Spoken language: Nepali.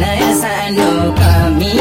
नयाँ सानो कमी